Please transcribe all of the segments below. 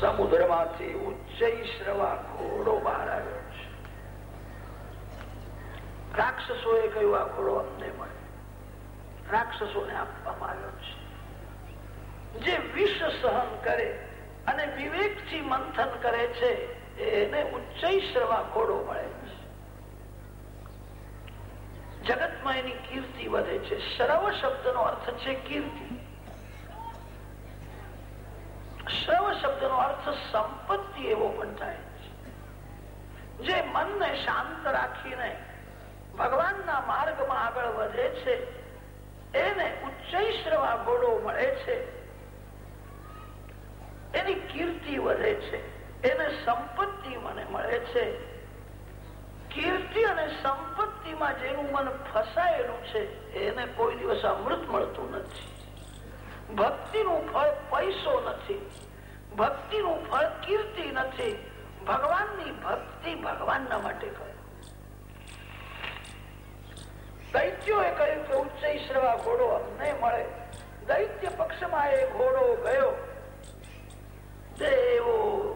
સમુદ્રમાંથી ઉચ્ચય શ્રવા ઘોડો બહાર આવ્યો છે રાક્ષસોએ કહ્યું આ ઘોડો અમને મળે રાક્ષસોને આપવામાં આવ્યો છે જે વિષ સહન કરે અને વિવેકથી મંથન કરે છે, એને ઉચ્ચય શ્રવા ઘોડો મળે છે. જગતમાં એની કીર્તિ વધે છે. શ્રવ શબ્દનો અર્થ છે કીર્તિ. શ્રવ શબ્દનો અર્થ સંપત્તિ એવો પણ થાય છે. જે મનને શાંત રાખીને ભગવાનના માર્ગમાં આગળ વધે છે, એને ઉચ્ચૈશ્રવા ઘોડો મળે છે, એની કીર્તિ વધે છે, એને સંપત્તિ મને મળે છે. કીર્તિ અને સંપત્તિમાં જેનું મન ફસાયેલું છે, એને કોઈ દિવસ અમૃત મળતું નથી. ભક્તિનું ફળ પૈસો નથી. ભક્તિનું ફળ કીર્તિ નથી. ભગવાનની ભક્તિ ભગવાનના માટે કરે. દૈત્યોએ કહ્યું કે ઉચ્ચ શ્રવા ઘોડો અમને મળે. દૈત્ય પક્ષમાં એ ઘોડો ગયો. દેવો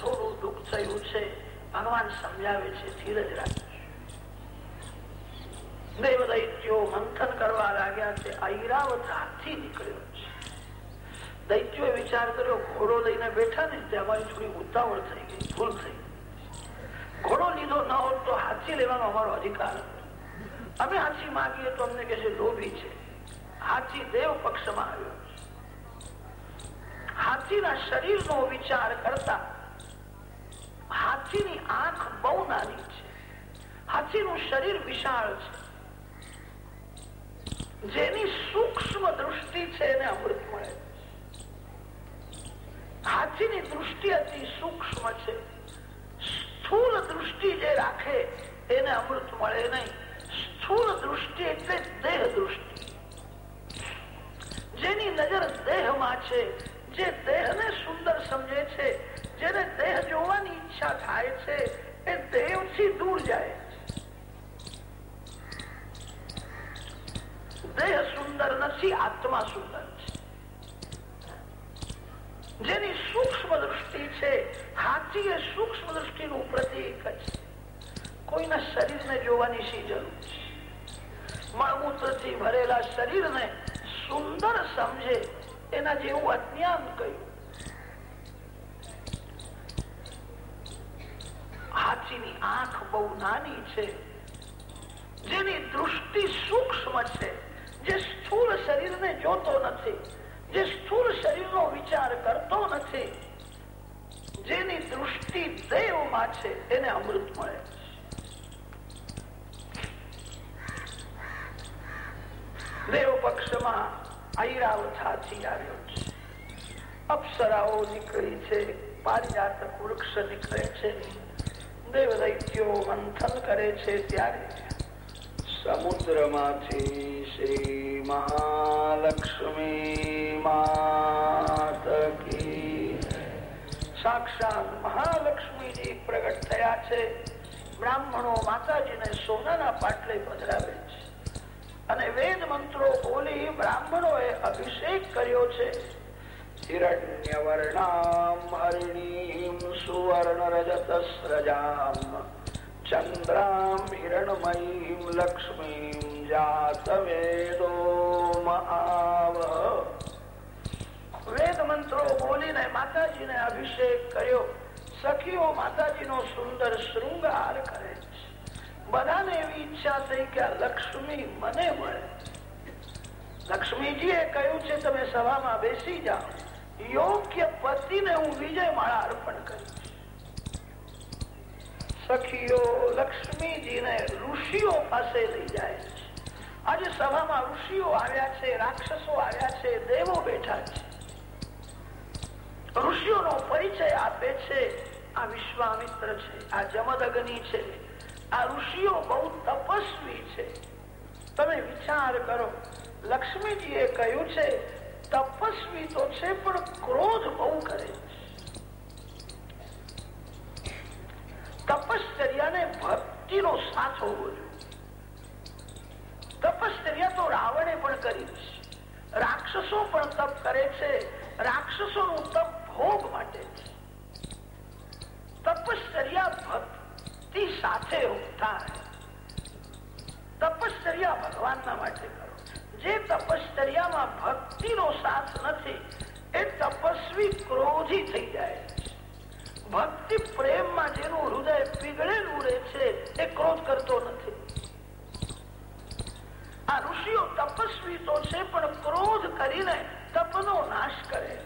થોડું દુઃખ થયું છે. ભગવાન સમજાવે છે, ધીરજ રાખજો દૈત્યો મંથન કરવા લાગ્યા છે. ઐરાવત હાથી નીકળ્યો છે. દૈત્યોએ વિચાર કર્યો, ઘોડો લઈને બેઠા ને તે અમારી થોડી ઉતાવળ થઈ ગઈ, ભૂલ થઈ ઘોડો લીધો ન હોત તો હાથી લેવાનો અમારો અધિકાર અમે હાથી માગીએ તો અમને કે છે લોભી છે. હાથી દેવ પક્ષમાં આવ્યો હાથીના શરીરનો વિચાર કરતા હાથીની આંખ બહુ નાની છે. હાથીનું શરીર વિશાળ છે. જેની સૂક્ષ્મ દૃષ્ટિ છે એને અમૃત મળે હાથીની દૃષ્ટિ અતિ સૂક્ષ્મ છે. સ્થૂલ દૃષ્ટિ જે રાખે, એને અમૃત મળે નહીં. સ્થૂલ દૃષ્ટિ એટલે દેહ દૃષ્ટિ. જેની નજર દેહમાં છે, જે દેહને સુંદર સમજે છે, જેને દેહ જોવાની ઈચ્છા થાય છે, એ દેહથી દૂર જાય. દેહ સુંદર નથી, આત્મા સુંદર જેની સૂક્ષ્મ દૃષ્ટિ છે, હાથી એ સૂક્ષ્મ દૃષ્ટિનું પ્રતીક છે. કોઈના શરીરને જોવાની શી જરૂર છે? મળમૂત્રથી ભરેલા શરીરને સુંદર સમજે, એના જેવું અજ્ઞાન કહ્યું હાથીની આંખ બહુ નાની છે. જેની દૃષ્ટિ સૂક્ષ્મ છે જે સ્થૂળ શરીરને જોતો નથી, જે સ્થૂળ શરીરનો વિચાર કરતો નથી, જેની દૃષ્ટિ દેવમાં છે એને અમૃત મળે દેવ પક્ષમાં ઐરાવત હાથી આવ્યો છે. અપ્સરાઓ નીકળી છે પારિજાતક વૃક્ષ નીકળે છે દેવ દૈત્યો મંથન કરે છે ત્યારે સમુદ્રમાંથી શ્રી મહાલક્ષ્મી માતકી સાક્ષાત મહાલક્ષ્મીજી પ્રગટ થયા છે, બ્રાહ્મણો માતાજીને સોનાના પાટલે પધરાવે છે. અને વેદ મંત્રો બોલી બ્રાહ્મણોએ અભિષેક કર્યો છે. હિરણ્યવર્ણામ હરિણીમ સુવર્ણ રજત સ્રજામ ચંદ્રામ લક્ષ્મી જાત વેદો મહાવ વેદ મંત્રો બોલીને માતાજીને અભિષેક કર્યો સખીઓ માતાજીનો સુંદર શૃંગાર કરે છે બધાને એવી ઈચ્છા થઈ કે લક્ષ્મી મને મળે। લક્ષ્મીજીએ કહ્યું છે, તમે સભામાં બેસી જાઓ. યોગ્ય પતિને હું વિજય માળા અર્પણ કરીશ. સખીઓ લક્ષ્મીજીને ઋષિઓ પાસે લઈ જાય છે. આજે સભામાં ઋષિઓ આવ્યા છે, રાક્ષસો આવ્યા છે, દેવો બેઠા છે. ઋષિઓનો પરિચય આપે છે, આ વિશ્વામિત્ર છે, આ જમદગ્નિ છે, આ ઋષિઓ બહુ તપસ્વી છે. તમે વિચાર કરો, લક્ષ્મીજીએ કહ્યું છે, તપસ્વી તો છે, પણ ક્રોધ બહુ કરે તપશ્ચર્યાને ભક્તિનો સાથ હોવો જોઈએ તપશ્ચર્યા તો રાવણે પણ કરી છે. રાક્ષસો પણ તપ કરે છે. રાક્ષસોનું તપ ભોગ માટે તપશ્ચર્યા ભક્તિ સાથે થાય તપશ્ચર્યા ભગવાનના માટે કરો. જે તપશ્ચર્યામાં ભક્તિનો સાથ નથી, એ તપસ્વી ક્રોધી થઈ જાય ભક્તિ પ્રેમમાં જેનું પીગળેલું રહે છે. એ ક્રોધ કરતો નથી. આ ઋષિઓ તપસ્વી તો છે, પણ ક્રોધ કરીને તપનો નાશ કરે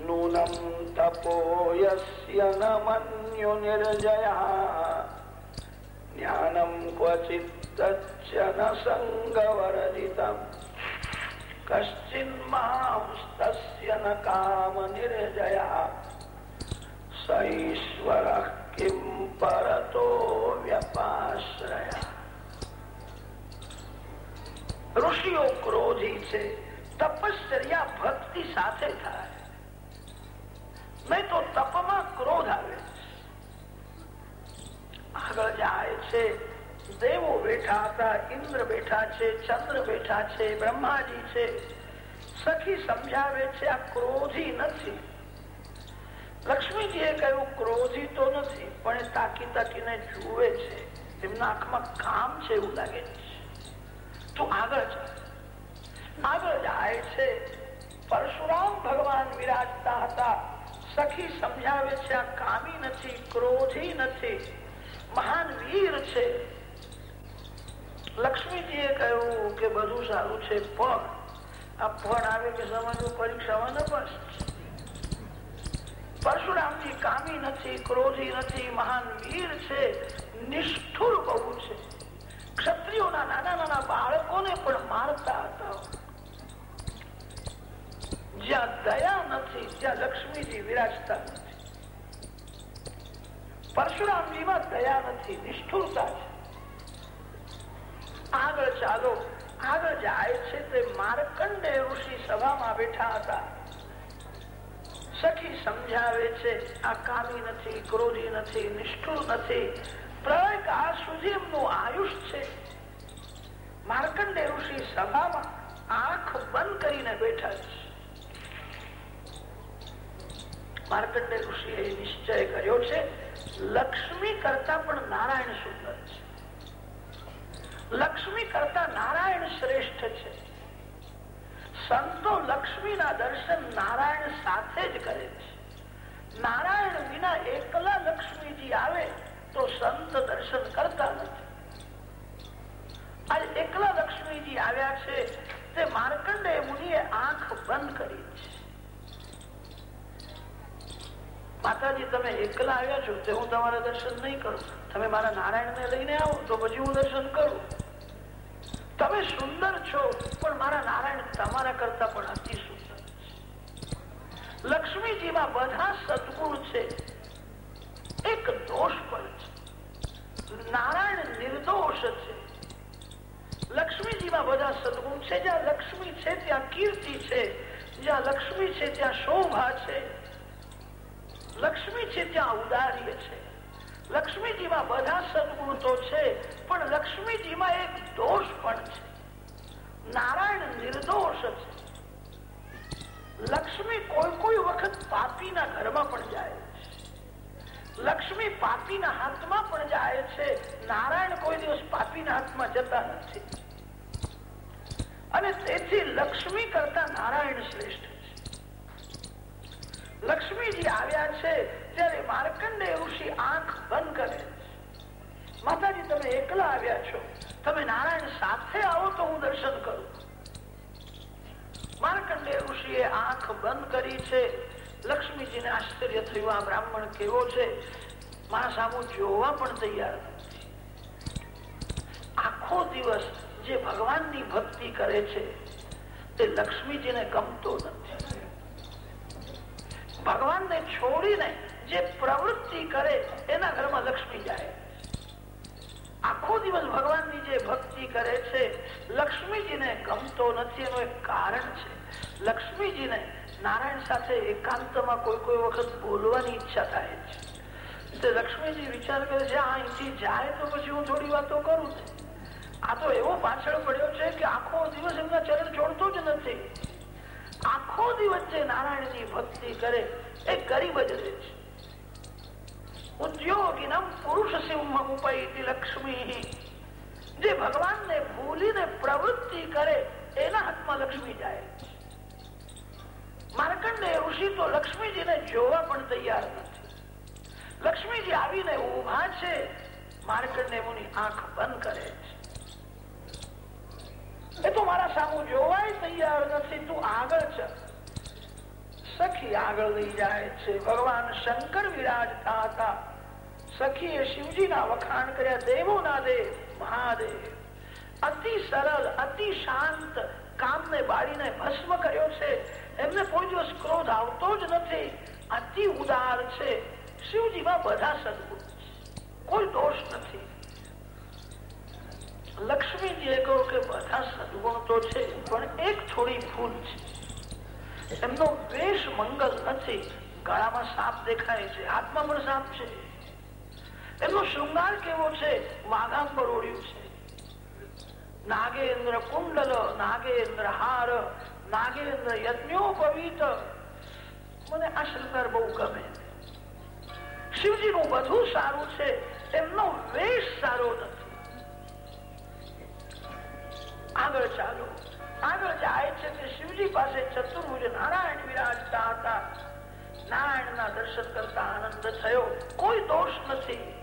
નૂનમ તપો યસ્ય ન મન્યુ નિર્જયા. જ્ઞાનમ ક્વચિત ન સંગવરજિતમ. કશ્ચિન માંસ્તસ્ય ન કામ નિર્જયા. સૈશ્વર કિમ પરતો વ્યપાશ્રયા ઋષિઓ ક્રોધી છે તપશ્ચર્યા ભક્તિ સાથે થાય નહીં તો તપમાં ક્રોધ આવે આગળ જાય છે દેવો બેઠા હતા ઇન્દ્ર બેઠા છે ચંદ્ર બેઠા છે બ્રહ્માજી છે સખી સમજાવે છે આ ક્રોધી નથી લક્ષ્મીજીએ કહ્યું, ક્રોધી તો નથી, પણ તાકી તાકીને જુએ છે. એમના આંખમાં કામ છે એવું લાગે છે. તું આગળ જા આગળ જાય છે. પરશુરામ ભગવાન વિરાજતા હતા. સખી સમજાવે છે, આ કામી નથી, ક્રોધી નથી. મહાન વીર છે. લક્ષ્મીજીએ કહ્યું કે બધું સારું છે, પણ આ પણ આવે કે સમજવું, પરીક્ષામાં ન બસ પરશુરામજી કામી નથી, ક્રોધી નથી, મહાન વીર છે, નિષ્ઠુર બહુ છે. ક્ષત્રિયોના નાના નાના બાળકોને પણ મારતા હતા. જ્યાં દયા નથી, ત્યાં લક્ષ્મીજી વિરાજતા નથી. પરશુરામજીમાં દયા નથી, નિષ્ઠુરતા છે. આગળ ચાલો, આગળ જાય છે તે માર્કંડે ઋષિ સભામાં બેઠા હતા. સખી સમજાવે છે, આ કામી નથી, ક્રોધી નથી, નિષ્ઠુર નથી. પ્રલય કાળ સુધી એમનું આયુષ છે. માર્કંડે ઋષિ સભામાં આંખ બંધ કરીને બેઠા છે. માર્કંડે ઋષિએ નિશ્ચય કર્યો છે, લક્ષ્મી કરતા પણ નારાયણ સુંદર છે. લક્ષ્મી કરતા નારાયણ શ્રેષ્ઠ છે. સંતો લક્ષ્મીના દર્શન નારાયણ સાથે જ કરે છે. નારાયણ વિના એકલા લક્ષ્મીજી આવે તો સંત દર્શન કરતા નથી. આજ એકલા લક્ષ્મીજી આવ્યા છે, તે માર્કંડે મુનિએ આંખ બંધ કરી છે. માતાજી, તમે એકલા આવ્યા છો, તે હું તમારા દર્શન નહીં કરું. તમે મારા નારાયણ ને લઈને આવો, તો પછી હું દર્શન કરું. તમે સુંદર છો, પણ મારા નારાયણ તમારા કરતા પણ અતિ સુંદર લક્ષ્મીજીમાં બધા સદગુણ છે. એક દોષ પણ છે. નારાયણ નિર્દોષ છે. લક્ષ્મીજીમાં બધા સદગુણ છે. જ્યાં લક્ષ્મી છે, ત્યાં કીર્તિ છે. જ્યાં લક્ષ્મી છે, ત્યાં શોભા છે. લક્ષ્મી છે, ત્યાં ઉદાર્ય છે. લક્ષ્મીજીમાં બધા સદગુણ તો છે, પણ લક્ષ્મીજીમાં એક દોષ પણ છે. નારાયણ નિર્દોષ છે. લક્ષ્મી કોઈ કોઈ વખત પાપીના ઘરમાં પણ જાય લક્ષ્મી પાપીના હાથમાં પણ જાય છે. નારાયણ કોઈ દિવસ પાપીના હાથમાં જતા નથી. અને તેથી લક્ષ્મી કરતા નારાયણ શ્રેષ્ઠ છે. લક્ષ્મીજી આવ્યા છે ત્યારે માર્કંડે ઋષિ આંખ બંધ કરે માતાજી, તમે એકલા આવ્યા છો. તમે નારાયણ સાથે આવો તો હું દર્શન કરું. માર્કંડે ઋષિએ આંખ બંધ કરી છે. લક્ષ્મીજીને આશ્ચર્ય થયું, આ બ્રાહ્મણ કેવો છે? મારા સામુ જોવા પણ તૈયાર નથી. આખો દિવસ જે ભગવાનની ભક્તિ કરે છે, તે લક્ષ્મીજીને ગમતો નથી. ભગવાનને છોડીને જે પ્રવૃત્તિ કરે એના ઘરમાં લક્ષ્મી જાય. આખો દિવસ ભગવાનની જે ભક્તિ કરે છે, લક્ષ્મીજીને ગમતો નથી, એનું એક કારણ છે. લક્ષ્મીજીને નારાયણ સાથે એકાંતમાં કોઈ કોઈ વખત બોલવાની ઈચ્છા થાય છે. લક્ષ્મીજી વિચાર કરે છે અહીંથી જાય તો પછી હું થોડી વાતો કરું આ તો એવો પાછળ પડ્યો છે કે આખો દિવસ એમના ચરણ છોડતો જ નથી. આખો દિવસ જે નારાયણની ભક્તિ કરે, એ ગરીબ જ રહે છે. ઉદ્યોગિનમ પુરુષ સિંહ ઉપૈતી લક્ષ્મી. જે ભગવાનને ભૂલીને પ્રવૃત્તિ કરે, એના હાથમાં લક્ષ્મી જાય. માર્કંડે ઋષિ તો લક્ષ્મીજીને જોવા પણ તૈયાર નથી. લક્ષ્મીજી આવીને ઊભા છે માર્કંડે મુનિ આંખ બંધ કરે છે. એ તો મારા સામુ જોવાય તૈયાર નથી, તું આગળ છે સખી આગળ લઈ જાય છે. ભગવાન શંકર વિરાજતા હતા. સખીએ શિવજીના વખાણ કર્યા, દેવો ના દેવ મહાદેવ. અતિ સરળ, અતિ શાંત કામને બાળીને ભસ્મ કર્યો છે. એમને કોઈ દિવસ ક્રોધ આવતો જ નથી. અતિ ઉદાર છે. શિવજીમાં બધા સદગુણ કોઈ દોષ નથી. લક્ષ્મીજીએ કહ્યું કે બધા સદગુણ તો છે, પણ એક થોડી ભૂલ છે. એમનો વેશ મંગલ નથી. ગળામાં સાપ દેખાય છે, હાથમાં પણ સાપ છે. એમનો શૃંગાર કેવો છે? વાઘાંબર ઓળ્યું છે. નાગેન્દ્ર કુંડલ, નાગેન્દ્ર હાર, નાગેન્દ્ર યજ્ઞોપવીત મને આ શૃંગાર બહુ ગમે. શિવજી નું બધું સારું છે, એમનો વેશ સારો નથી. આગળ ચાલો. આગળ જાય છે કે શિવજી પાસે ચતુર્ભુજ નારાયણ વિરાજતા હતા. નારાયણના દર્શન કરતા આનંદ થયો. કોઈ દોષ નથી.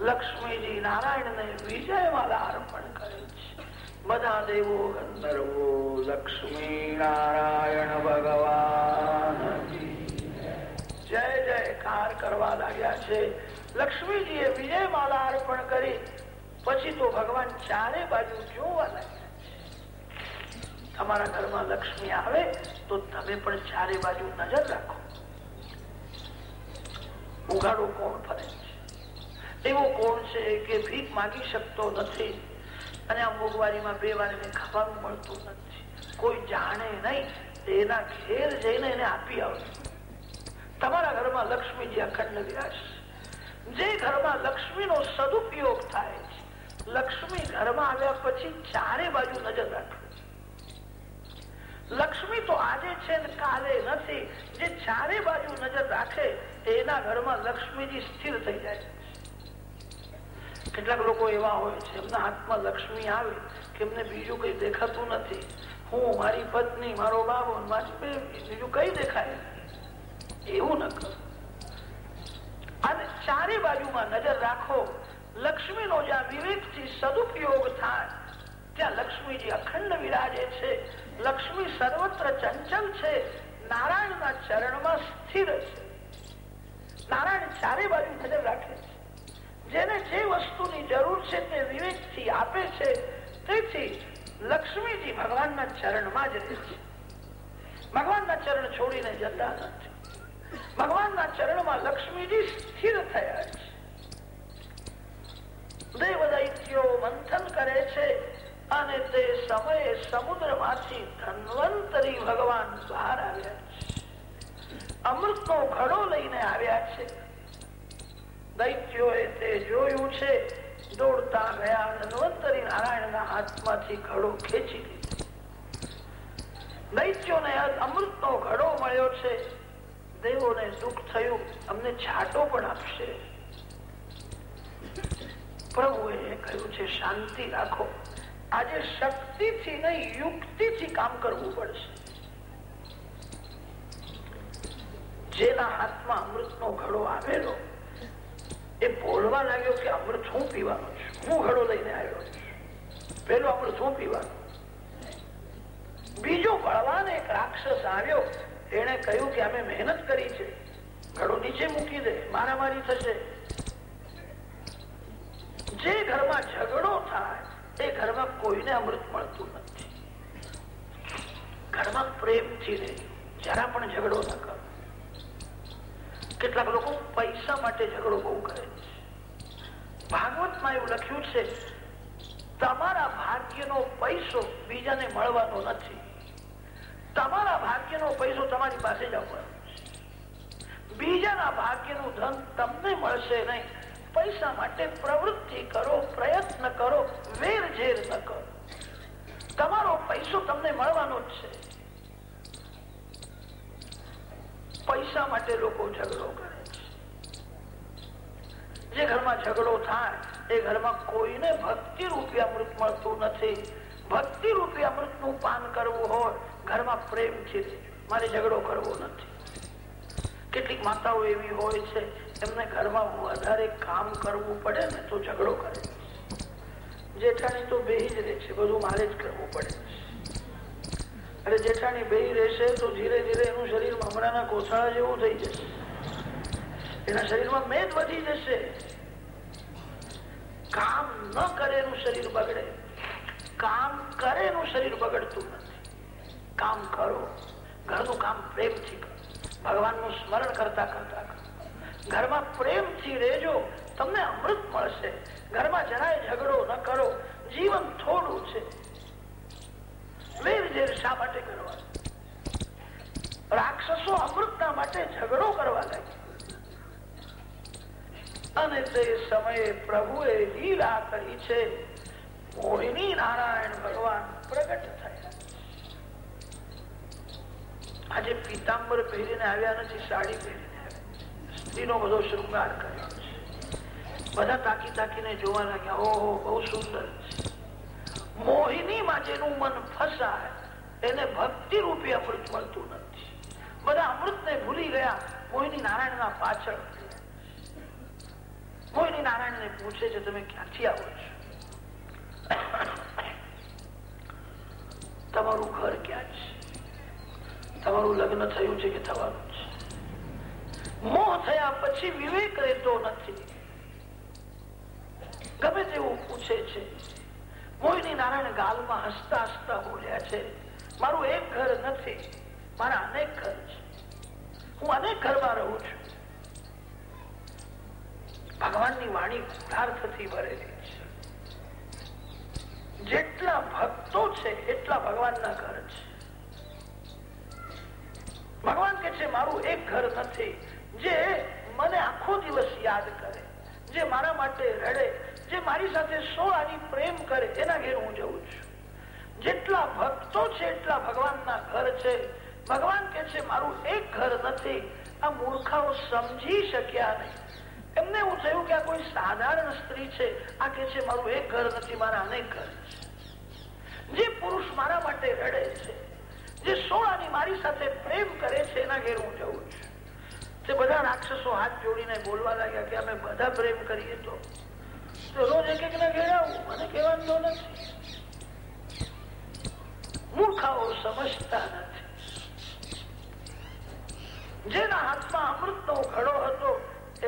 લક્ષ્મીજી નારાયણને વિજયમાલા અર્પણ કરે છે. બધા દેવો ગંધર્વો, લક્ષ્મી નારાયણ ભગવાન. જય જયકાર કરવા લાગ્યા છે. લક્ષ્મીજીએ વિજયમાલા અર્પણ કરી. પછી તો ભગવાન ચારે બાજુ જોવા લાગ્યા તમારા ઘરમાં લક્ષ્મી આવે તો તમે પણ ચારે બાજુ નજર રાખો. ઉઘાડો કોણ ફરે? એવો કોણ છે કે ભીખ માગી શકતો નથી? અને આ મોંઘવારીમાં બે વાર એને ખાવાનું મળતું નથી. કોઈ જાણે નહીં એના ઘેર જઈને એને આપી આવશે. તમારા ઘરમાં લક્ષ્મીજી અખંડ વિરાશ જે ઘરમાં લક્ષ્મીનો સદુપયોગ થાય છે, લક્ષ્મી ઘરમાં આવ્યા પછી ચારે બાજુ નજર રાખવી લક્ષ્મી તો આજે છે ને કાલે નથી. જે ચારે બાજુ નજર રાખે, એના ઘરમાં લક્ષ્મીજી સ્થિર થઈ જાય કેટલાક લોકો એવા હોય છે, એમના હાથમાં લક્ષ્મી આવે, કે એમને બીજું કઈ દેખાતું નથી. હું, મારી પત્ની, મારો બાબો મારી બીજું કઈ દેખાય એવું ન કરો. અને ચારે બાજુમાં નજર રાખો, લક્ષ્મીનો જ્યાં વિવેકથી સદુપયોગ થાય, ત્યાં લક્ષ્મીજી અખંડ વિરાજે છે, લક્ષ્મી સર્વત્ર ચંચલ છે, નારાયણના ચરણમાં સ્થિર છે. નારાયણ ચારે બાજુ નજર રાખે. છે જેને જે વસ્તુની જરૂર છે તે વિવેકથી આપે છે, તેથી લક્ષ્મીજી ભગવાનના ચરણમાં જ રહે છે. ભગવાનના ચરણ છોડીને જતા નથી. ભગવાનના ચરણમાં લક્ષ્મીજી સ્થિર થયા છે. દેવ દૈત્યો મંથન કરે છે અને તે સમયે સમુદ્રમાંથી ધન્વંતરી ભગવાન બહાર આવ્યા છે. અમૃત નો ઘડો લઈને આવ્યા છે. અમને છાટો પણ આપશે. પ્રભુએ કહ્યું છે, શાંતિ રાખો. આજે શક્તિથી નહીં, યુક્તિથી કામ કરવું પડશે. જેના હાથમાં અમૃતનો ઘડો આવેલો એ બોલવા લાગ્યો કે અમૃત શું પીવાનો હું ઘડો લઈને આવ્યો પેલો અમૃત શું પીવાનું? બીજો બળવાન એક રાક્ષસ આવ્યો. એને કહ્યું કે અમે મહેનત કરી છે. ઘડો નીચે મૂકી દે, મારામારી થશે. જે ઘરમાં ઝઘડો થાય, એ ઘરમાં કોઈને અમૃત મળતું નથી. ઘરમાં પ્રેમથી રહે જરા પણ ઝઘડો ન કરો. કેટલાક લોકો પૈસા માટે ઝઘડો બહુ કરે છે. ભાગવતમાં એવું લખ્યું છે, તમારા ભાગ્યનો પૈસો બીજાને મળવાનો નથી. તમારા ભાગ્યનો પૈસો તમારી પાસે જ આવવાનો બીજાના ભાગ્યનું ધન તમને મળશે નહીં. પૈસા માટે પ્રવૃત્તિ કરો, પ્રયત્ન કરો વેર ઝેર ન કરો. તમારો પૈસો તમને મળવાનો જ છે. પૈસા માટે લોકો ઝઘડો કરે છે. જે ઘરમાં ઝઘડો થાય, એ ઘરમાં કોઈને ભક્તિ રૂપી અમૃત મળતું નથી. ભક્તિ રૂપી અમૃતનું પાન કરવું હોય, ઘરમાં પ્રેમ છે. મારે ઝઘડો કરવો નથી. કેટલીક માતાઓ એવી હોય છે, એમને ઘરમાં વધારે કામ કરવું પડે ને તો ઝઘડો કરે જેઠાણી તો બે જ રહે છે, બધું મારે જ કરવું પડે અરે જેઠાણી બે રહેશે તો ધીરે ધીરે એનું શરીર મમરાના કોથળા જેવું થઈ જશે. એના શરીરમાં મેદ વધી જશે. કામ ન કરે એનું શરીર બગડે. કામ કરે એનું શરીર બગડતું નથી. કામ કરો. ઘરનું કામ પ્રેમથી કરો. ભગવાનનું સ્મરણ કરતા કરતા કરો. ઘરમાં પ્રેમથી રહેજો. તમને અમૃત મળશે. ઘરમાં જરાય ઝઘડો ન કરો. જીવન થોડું છે. વેર ઝેર શા માટે માટે ઝઘડો કરવા લાગ્યા. અને તે સમયે પ્રભુએ લીલા કરી છે, મોહિની નારાયણ ભગવાન પ્રગટ થયા. આજે પીતાંબર પહેરીને આવ્યા નથી, સાડી પહેરીને આવ્યા સ્ત્રીનો બધો શૃંગાર કર્યો છે. બધા તાકી તાકીને જોવા લાગ્યા, ઓહો, બહુ સુંદર છે. મોહિનીમાં જેનું મન ફસાય એને ભક્તિ રૂપી અમૃત મળતું નથી. બધા અમૃત ને ભૂલી ગયા મોહિની નારાયણ ના પાછળ. મોહિની નારાયણ ને પૂછે છે, તમે ક્યાંથી આવો છો? તમારું ઘર ક્યાં છે? તમારું લગ્ન થયું છે કે થવાનું છે? મોહ થયા પછી વિવેક રહેતો નથી. ગમે તેવું પૂછે છે મોહિની નારાયણ ગાલમાં હસતા હસતા બોલ્યા છે, મારું એક ઘર નથી, મારા અનેક ઘર છે. હું અનેક ઘરમાં રહું છું. ભગવાનની વાણી પદાર્થથી ભરેલી છે. જેટલા ભક્તો છે, એટલા ભગવાનના ઘર છે. ભગવાન કે છે, મારું એક ઘર નથી, જે મને આખો દિવસ યાદ કરે, જે મારા માટે રડે જે મારી સાથે સોળાની પ્રેમ કરે, એના ઘેર હું જઉં છું. જેટલા ભક્તો છે, એટલા ભગવાનના ઘર છે. ભગવાન કે છે, મારું એક ઘર નથી. આ મૂર્ખાઓ સમજી શક્યા નહીં. એમને એવું થયું કે આ કોઈ સાધારણ સ્ત્રી છે. આ કે છે, મારું એક ઘર નથી, મારા અનેક ઘર છે. જે પુરુષ મારા માટે રડે છે, જે સોળાની મારી સાથે પ્રેમ કરે છે, એના ઘેર હું જઉં છું. તે બધા રાક્ષસો હાથ જોડીને બોલવા લાગ્યા કે અમે બધા પ્રેમ કરીએ તો? રોજ એક એક ના ઘેર આવું મને કહેવાનું નથી. મૂર્ખાઓ સમજતા નથી. જેના હાથમાં અમૃત ઘડો હતો,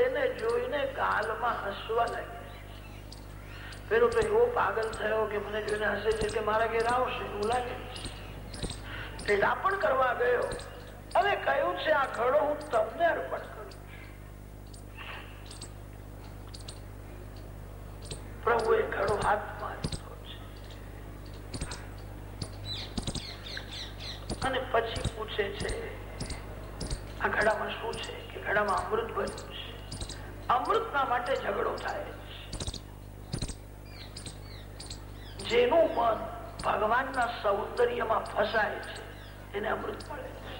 એને જોઈને ગાલમાં હસવા લાગ્યા પેલો તો એવો પાગલ થયો કે મને જોઈને હસે છે કે મારા ઘેર આવશે એવું લાગે પેટાપણ કરવા ગયો. હવે કહ્યું છે, આ ઘડો હું તમને અર્પણ કરું પ્રભુએ ઘડો હાથમાં અને પછી પૂછે છે, આ ઘડામાં શું છે કે ઘડામાં અમૃત બન્યું છે? અમૃતના માટે ઝઘડો થાય છે. જેનું મન ભગવાનના સૌંદર્યમાં ફસાય છે, એને અમૃત મળે છે.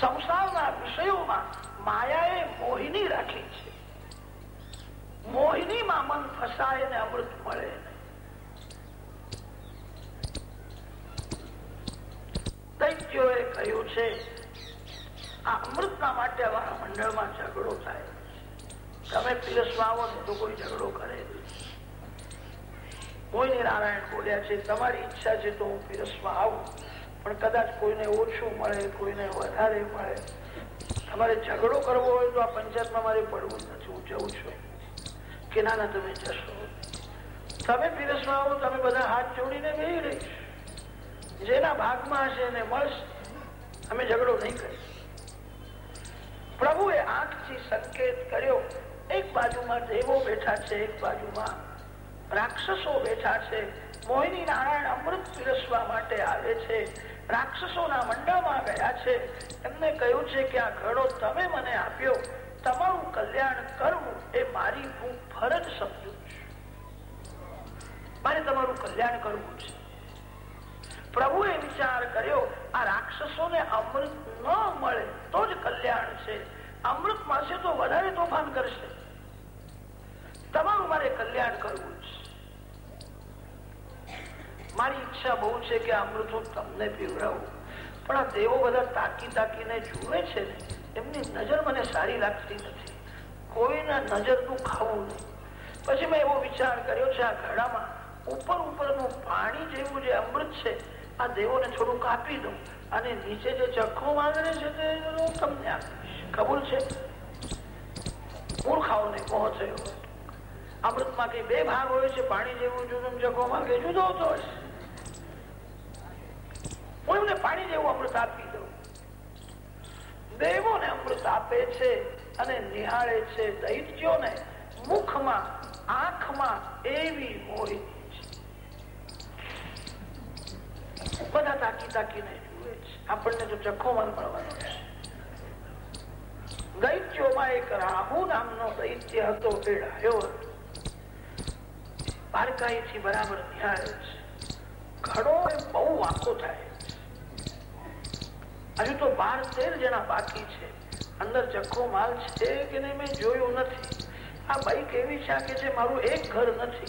સંસારના વિષયોમાં માયાએ મોહિની રાખી છે. મોહિનીમાં મન ફસાય અને અમૃત મળે દૈત્યોએ કહ્યું છે, આ અમૃતના માટે અમારા મંડળમાં ઝઘડો થાય. તમે પીરસવા આવો તો કોઈ ઝઘડો કરે મોહિની નારાયણ બોલ્યા છે, તમારી ઈચ્છા છે તો હું પીરસવા આવું, પણ કદાચ કોઈને ઓછું મળે, કોઈને વધારે મળે. તમારે ઝઘડો કરવો હોય તો આ પંચાયતમાં મારે પડવું નથી. હું જઉં છું. કે ના ના તમે જશો. તમે પીરસવા આવો તમે બધા હાથ જોડીને બેહી રહીશ જેના ભાગમાં હશે એને મળશે. અમે ઝઘડો નહીં કરીશ. પ્રભુએ આંખથી સંકેત કર્યો. એક બાજુમાં દેવો બેઠા છે, એક બાજુમાં રાક્ષસો બેઠા છે. મોહિની નારાયણ અમૃત પીરસવા માટે આવે છે. રાક્ષસોના મંડળમાં ગયા છે. એમને કહ્યું છે કે આ ઘડો તમે મને આપ્યો. તમારું કલ્યાણ કરવું એ મારી હું ફરજ સમજુ મારે તમારું કલ્યાણ કરવું છે. પ્રભુએ વિચાર કર્યો, આ રાક્ષસોને અમૃત ન મળે તો જ કલ્યાણ છે. અમૃત માસે તો વધારે તોફાન કરશે. તમારું મારે કલ્યાણ કરવું છે. મારી ઈચ્છા બહુ છે કે અમૃત હું તમને પીવડાવું. પણ આ દેવો બધા તાકી તાકીને જુએ છે ને, એમની નજર મને સારી લાગતી નથી. કોઈના નજરનું ખાવું નહીં. પછી મેં એવો વિચાર કર્યો છે, આ ઘડામાં ઉપર ઉપરનું પાણી જેવું જે અમૃત છે, આ દેવોને થોડું કાપી દઉં અને નીચે જે ચખો માંગણે છે તે હું તમને આપીશ. કબૂલ છે? મૂર્ખાઓને પહોંચ્યો અમૃતમાં કઈ બે ભાગ હોય છે, પાણી જેવું જુદું ચખ્ખો માંગે જુદો હતો હું એમને પાણી જેવું અમૃત આપી દઉં. દેવોને અમૃત આપે છે. અને નિહાળે છે દૈત્યોને મુખમાં, આંખમાં એવી હોય બધા તાકી તાકીને જુએ છે. આપણને તો ચખ્ખોમાં મળવાનો છે. દૈત્યોમાં એક રાહુ નામનો દૈત્ય હતો પેડાયો હતો. બારકાઈથી બરાબર નિહાળે છે. ઘડો એ બહુ વાંકો થાય હજુ તો બાર તેર જણા બાકી છે. અંદર ચખ્ખો માલ છે કે નહીં મેં જોયું નથી. આ બાઈક એવી છે કે છે મારું એક ઘર નથી.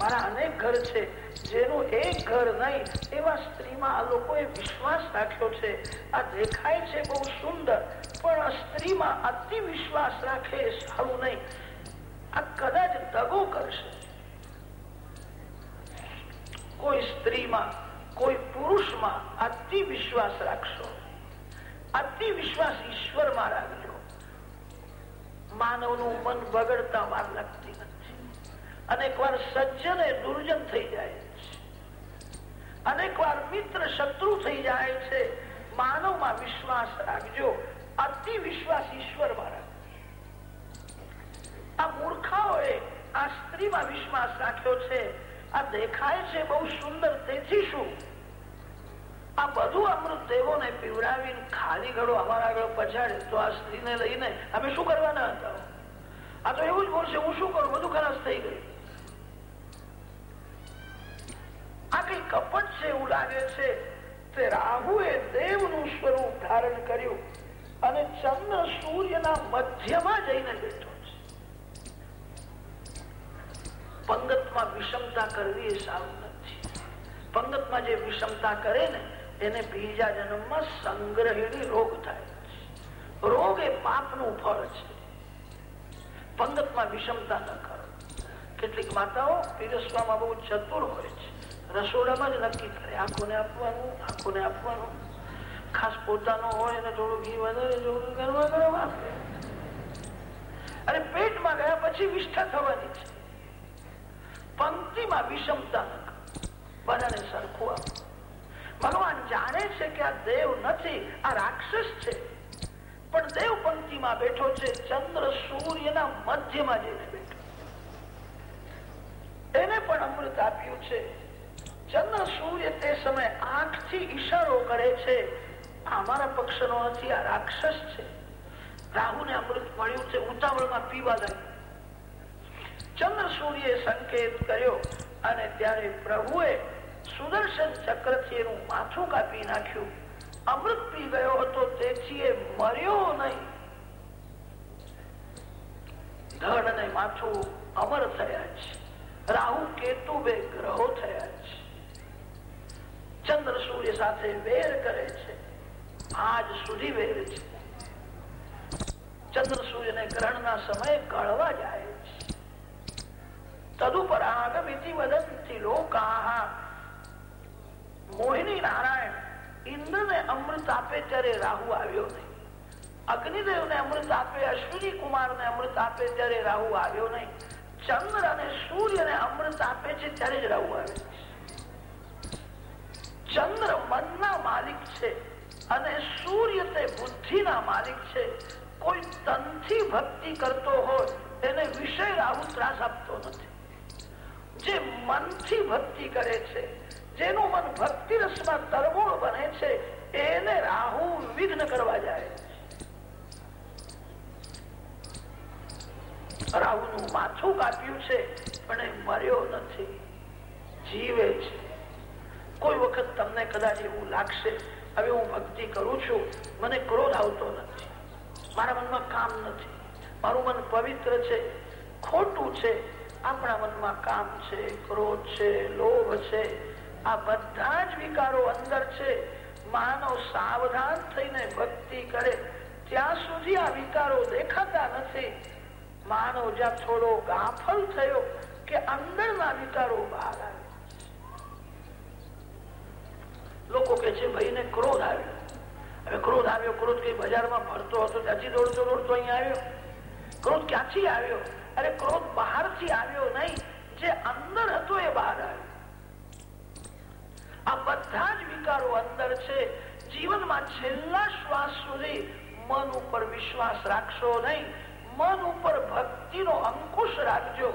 મારા અનેક ઘર છે. જેનું એક ઘર નહીં, એવા સ્ત્રીમાં આ લોકોએ વિશ્વાસ રાખ્યો છે. આ દેખાય છે બહુ સુંદર, પણ સ્ત્રીમાં અતિ વિશ્વાસ રાખે સારું નહીં. આ કદાચ દગો કરશે. કોઈ સ્ત્રીમાં, કોઈ પુરુષમાં અતિ વિશ્વાસ રાખશો. અતિ વિશ્વાસ ઈશ્વરમાં રાખજો માનવનું મન બગડતા વાર લાગતી નથી. અનેક વાર સજ્જન દુર્જન થઈ જાય અનેક વાર મિત્ર શત્રુ થઈ જાય છે. માનવમાં વિશ્વાસ રાખજો. અતિ વિશ્વાસ ઈશ્વરમાં રાખજો આ મૂર્ખાઓએ આ સ્ત્રીમાં વિશ્વાસ રાખ્યો છે. આ દેખાય છે બહુ સુંદર. તેથી શું? આ બધું અમૃત દેવોને પીવડાવીને ખાલી ઘડો અમારા આગળ પછાડે, તો આ સ્ત્રીને લઈને અમે શું કરવાના હતા? આ તો એવું જ બોલશે, હું શું કરું? બધું ખલાસ થઈ ગયું. આ કઈ કપટ છે એવું લાગે છે તે રાહુએ દેવનું સ્વરૂપ ધારણ કર્યું અને ચંદ્ર સૂર્યના મધ્યમાં જઈને બેઠો છે. પંગતમાં વિષમતા કરવી એ સારું નથી. પંગતમાં જે વિષમતા કરે ને એને બીજા જન્મમાં સંગ્રહેલી રોગ થાય રોગ એ પાપનું ફળ છે. પંગતમાં વિષમતા ન કરો. કેટલીક માતાઓ પીરસવામાં બહુ ચતુર હોય છે. રસોડામાં જ નક્કી કરે, આખોને આપવાનું આખોને આપવાનું. ખાસ પોતાનો હોય અને થોડું ઘી વધારે, થોડું ગરમા ગરમ અને પેટમાં ગયા પછી વિષ્ઠા થવાની છે. પંક્તિમાં વિષમતા ન કરો. બધાને સરખું આપો. ભગવાન જાણે છે કે આ દેવ નથી, આ રાક્ષસ છે. પણ દેવ પંક્તિમાં બેઠો છે, ચંદ્ર સૂર્યના મધ્યમાં જઈને બેઠો. એને પણ અમૃત આપ્યું છે. ચંદ્ર સૂર્ય તે સમય આંખથી ઈશારો કરે છે. અમારા પક્ષનો નથી, આ રાક્ષસ છે. રાહુને અમૃત મળ્યું છે, ઉતાવળમાં પીવા લાગ્યું. ચંદ્ર સૂર્ય સંકેત કર્યો અને ત્યારે પ્રભુએ સુદર્શન ચક્રથી એનું માથું કાપી નાખ્યું. અમૃત પી ગયો હતો તેથી એ મર્યો નહીં. ધન અને માથું અમર થયા છે રાહુ કેતુ બે ગ્રહો થયા છે ચંદ્ર સૂર્ય સાથે વેર કરે છે. આજ સુધી વેર છે. ચંદ્ર સૂર્ય ને ગ્રહણ ના સમયે કળવા જાય છે. તદુપર આગમિતિ વદંતી લોકા મોહિની નારાયણ ઇન્દ્રને અમૃત આપે ત્યારે રાહુ આવ્યો નહીં. અગ્નિદેવ ને અમૃત આપે, અશ્વિની કુમાર ને અમૃત આપે ત્યારે રાહુ આવ્યો નહીં. ચંદ્ર અને સૂર્ય ને અમૃત આપે છે ત્યારે જ રાહુ આવે ચંદ્ર મનના માલિક છે અને સૂર્ય તે બુદ્ધિના માલિક છે. કોઈ તનથી ભક્તિ કરતો હોય એને વિષય રાહુ ત્રાસ આપતો નથી. જે મનથી ભક્તિ કરે છે જેનું મન ભક્તિ રસમાં તરબોળ બને છે, એને રાહુ વિઘ્ન કરવા જાય. રાહુનું માથું કાપ્યું છે, પણ એ મર્યો નથી. જીવે છે. કોઈ વખત તમને કદાચ એવું લાગશે, હવે હું ભક્તિ કરું છું, મને ક્રોધ આવતો નથી. મારા મનમાં કામ નથી. મારું મન પવિત્ર છે, ખોટું છે. આપણા મનમાં કામ છે, ક્રોધ છે, લોભ છે. આ બધા જ વિકારો અંદર છે. માનવ સાવધાન થઈને ભક્તિ કરે. ત્યાં સુધી આ વિકારો દેખાતા નથી. માનવ જ્યાં થોડો ગાફલ થયો કે અંદરના વિકારો બહાર આવે લોકો કે છે, ભાઈને ક્રોધ આવ્યો. હવે ક્રોધ આવ્યો, ક્રોધ કઈ બજારમાં ફરતો હતો, ત્યાંથી દોડતો દોડતો અહીંયા આવ્યો. ક્રોધ ક્યાંથી આવ્યો? અરે ક્રોધ બહારથી આવ્યો નહીં. જે અંદર હતો એ બહાર આવ્યો. આ બધા જ વિકારો અંદર છે. જીવનમાં છેલ્લા શ્વાસ સુધી મન ઉપર વિશ્વાસ રાખશો નહીં. મન ઉપર ભક્તિનો અંકુશ રાખજો.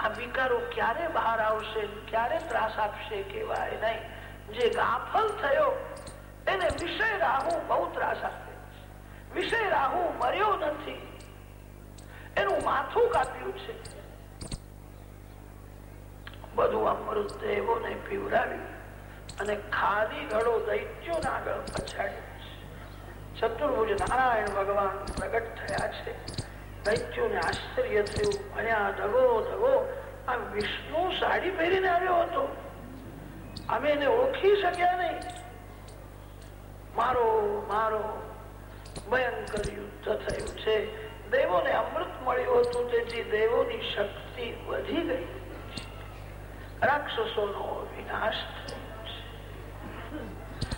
આ વિકારો ક્યારે બહાર આવશે ક્યારે ત્રાસ આપશે કેવાય નહીં. જે ગાફલ થયો એને વિષય રાહુ બહુ ત્રાસ આપે વિષય રાહુ મર્યો નથી. એનું માથું કાપ્યું છે. બધું અમૃત દેવોને પીવડાવ્યું અને ખાલી ઘડો દૈત્યો આગળ પછાડ્યો. ચતુર્ભુજ નારાયણ ભગવાન પ્રગટ થયા છે. દૈત્યોને આશ્ચર્ય થયું. ભણ્યા ધગો ધગો આ વિષ્ણુ સાડી પહેરીને આવ્યો હતો. અમે એને ઓળખી શક્યા નહીં. મારો મારો ભયંકર યુદ્ધ થયું છે. દેવોને અમૃત મળ્યું હતું, તેથી દેવોની શક્તિ વધી ગઈ. રાક્ષસોનો વિનાશ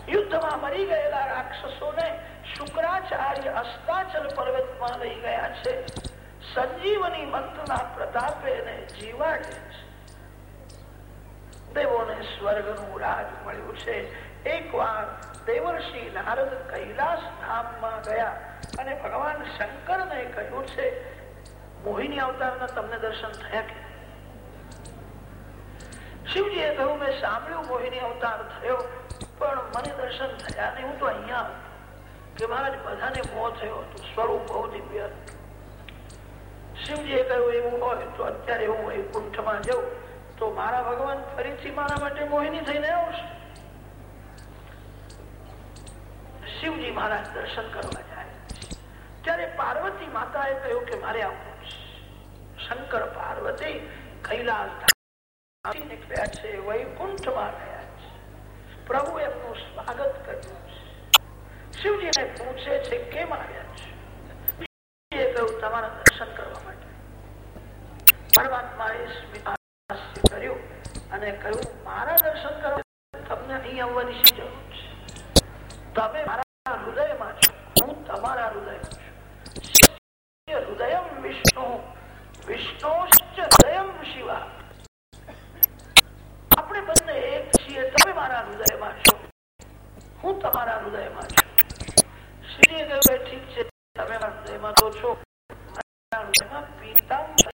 યુદ્ધમાં મરી ગયેલા રાક્ષસોને શુક્રાચાર્ય અસ્તાચલ પર્વતમાં લઈ ગયા છે સંજીવની મંત્રના પ્રતાપે એને જીવાડે છે દેવોને સ્વર્ગનું રાજ મળ્યું છે એક વાર દેવર્ષિ નારદ કૈલાસ ધામમાં ગયા અને ભગવાન શંકરને કહ્યું છે મોહિની અવતારના તમને દર્શન થયા કે શિવજીએ કહ્યું, મેં સાંભળ્યું મોહિની અવતાર થયો, પણ મને દર્શન થયા નહીં. હું તો અહીંયા કે મહારાજ, બધાને મોહ થયો હતું, સ્વરૂપ બહુ દિવ્ય શિવજીએ કહ્યું, એવું હોય તો અત્યારે હું વૈકુંઠમાં જઉં, તો મારા ભગવાન ફરીથી મારા માટે મોહિની થઈને આવશે. શિવજી મહારાજ દર્શન કરવા જાય. ત્યારે પાર્વતી માતાએ કહ્યું કે, મારે આવવું શંકર પાર્વતી, કૈલાસ નીકળ્યા તમારા દર્શન કરવા માટે પરમાત્માએ કર્યું અને કહ્યું, મારા દર્શન કરવા તમને અહીં આવવાની જરૂર છે. તમે મારા હું તમારા હૃદયમાં છું. શ્રીએ ઠીક છે તમે હૃદયમાં તો છો. હૃદયમાં પિતા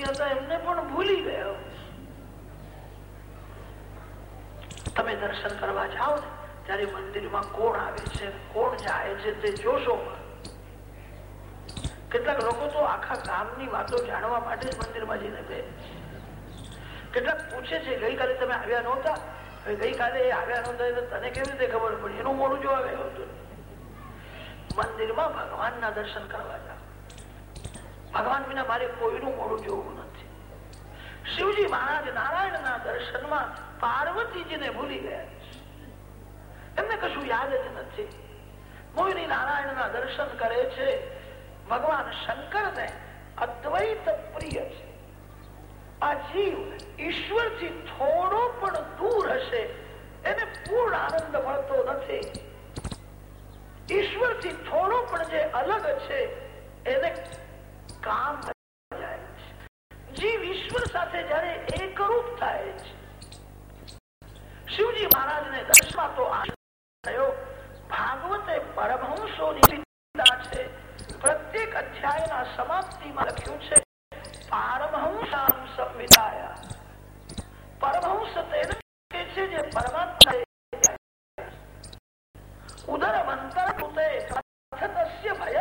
પાર્વતીજી હતા એમને પણ ભૂલી ગયો. તમે દર્શન કરવા જાઓ ને, ત્યારે મંદિરમાં કોણ આવે છે, કોણ જાય છે તે જોશો. કેટલાક લોકો તો આખા ગામની વાતો જાણવા માટે મંદિરમાં જઈને બે કેટલાક પૂછે છે, ગઈકાલે તમે આવ્યા નહોતા? ગઈકાલે આવ્યા નહોતા તને કેવી રીતે ખબર પડી? એનું મોડું જોવા ગયું હતું. મંદિરમાં ભગવાનના દર્શન કરવા જાઓ. ભગવાન વિના મારે કોઈનું મોડું જોવું નથી. શિવજી મહારાજ નારાયણના દર્શનમાં પાર્વતીજીને ભૂલી ગયા એમને કશું યાદ જ નથી. મોહિની નારાયણના દર્શન કરે છે. ભગવાન શંકર ને અદ્વૈત પ્રિય છે. આ જીવ ઈશ્વરથી થોડો પણ દૂર હશે, એને પૂર્ણ આનંદ મળતો નથી. ઈશ્વરથી થોડો પણ જે અલગ છે, એને કામ જીવ ઈશ્વર સાથે જયારે એકરૂપ થાય છે. શિવજી મહારાજ ને દર્શમાં તો થયો. ભાગવતે પરમહંસોની છે. પ્રત્યેક અધ્યાયના સમાપ્તિમાં લખ્યું છે, પારમહંસામ સંવિધાયા પરમહંસ તેને કે છે જે પરમાત્મા ઉદર મંતર કૃતે ભવતી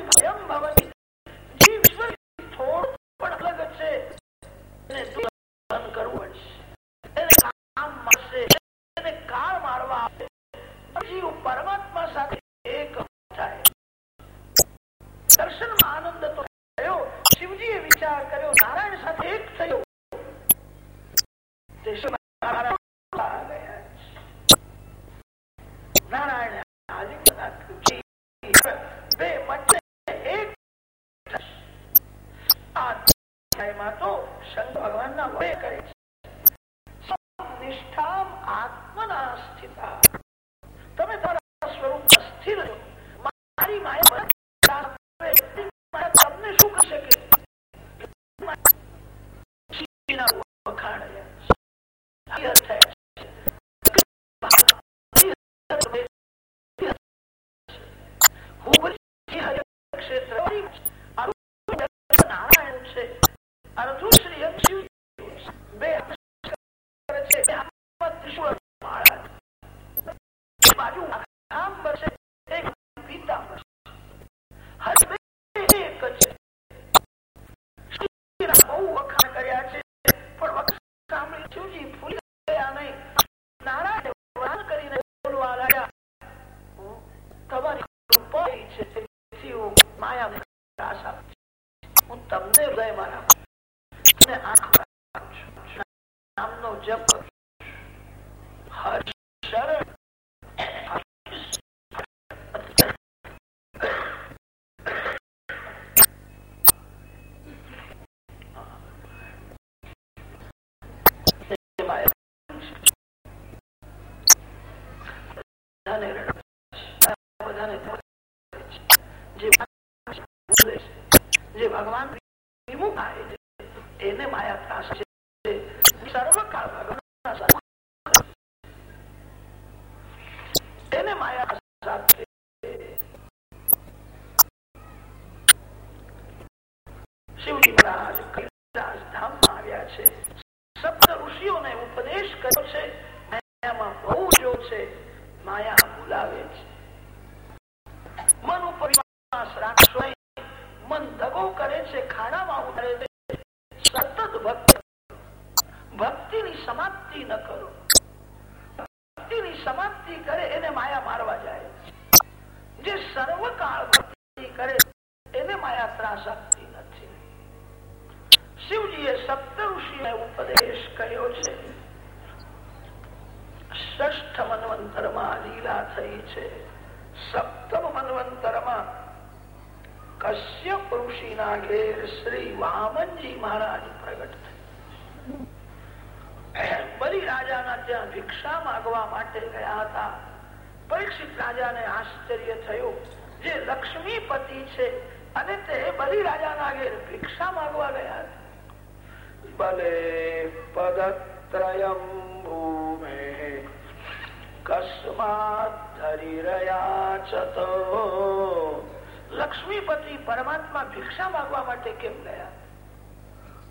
ભયમ થોડું પણ અલગ છે. એને સાથે એક થાય. દર્શનમાં આનંદ તો થયો. શિવજીએ વિચાર કર્યો, નારાયણ સાથે એક થયો એને માયા સાથે? છતો લક્ષ્મીપતિ પરમાત્મા ભિક્ષા માંગવા માટે કેમ ગયા?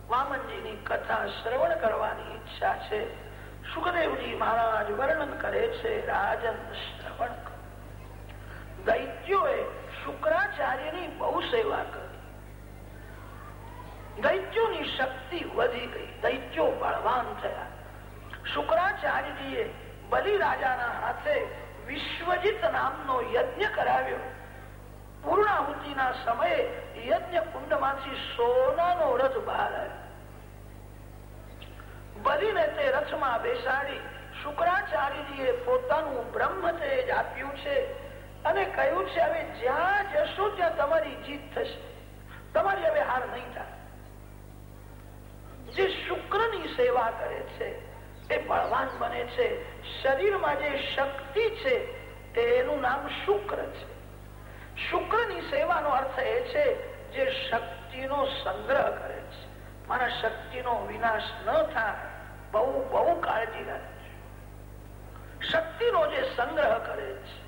વામનજીની કથા શ્રવણ કરવાની ઈચ્છા છે. સુખદેવજી મહારાજ વર્ણન કરે છે, રાજન શ્રવણ દૈત્યોએ શુક્રાચાર્યની બહુ સેવા કરી. દૈત્યોની શક્તિ વધી ગઈ. દૈત્યો બળવાન થયા. શુક્રાચાર્યજીએ બલિ રાજાના હાથે વિશ્વજીત નામનો યજ્ઞ કરાવ્યો. પૂર્ણાહુતિના સમયે યજ્ઞ કુંડમાંથી સોનાનો રથ બહાર બલીને તે રથમાં બેસાડી શુક્રાચાર્યજીએ પોતાનું બ્રહ્મ તેજ આપ્યું છે અને કહ્યું છે, હવે જ્યાં જશો ત્યાં તમારી જીત થશે. તમારી હવે હાર નહીં થાય. જે શુક્રની સેવા કરે છે એ બળવાન બને છે. શરીરમાં જે શક્તિ છે, તેનું નામ શુક્ર છે. શુક્રની સેવાનો અર્થ એ છે જે શક્તિનો સંગ્રહ કરે છે. મારા શક્તિનો વિનાશ ન થાય, બહુ બહુ કાળજી રાખે છે. શક્તિનો જે સંગ્રહ કરે છે,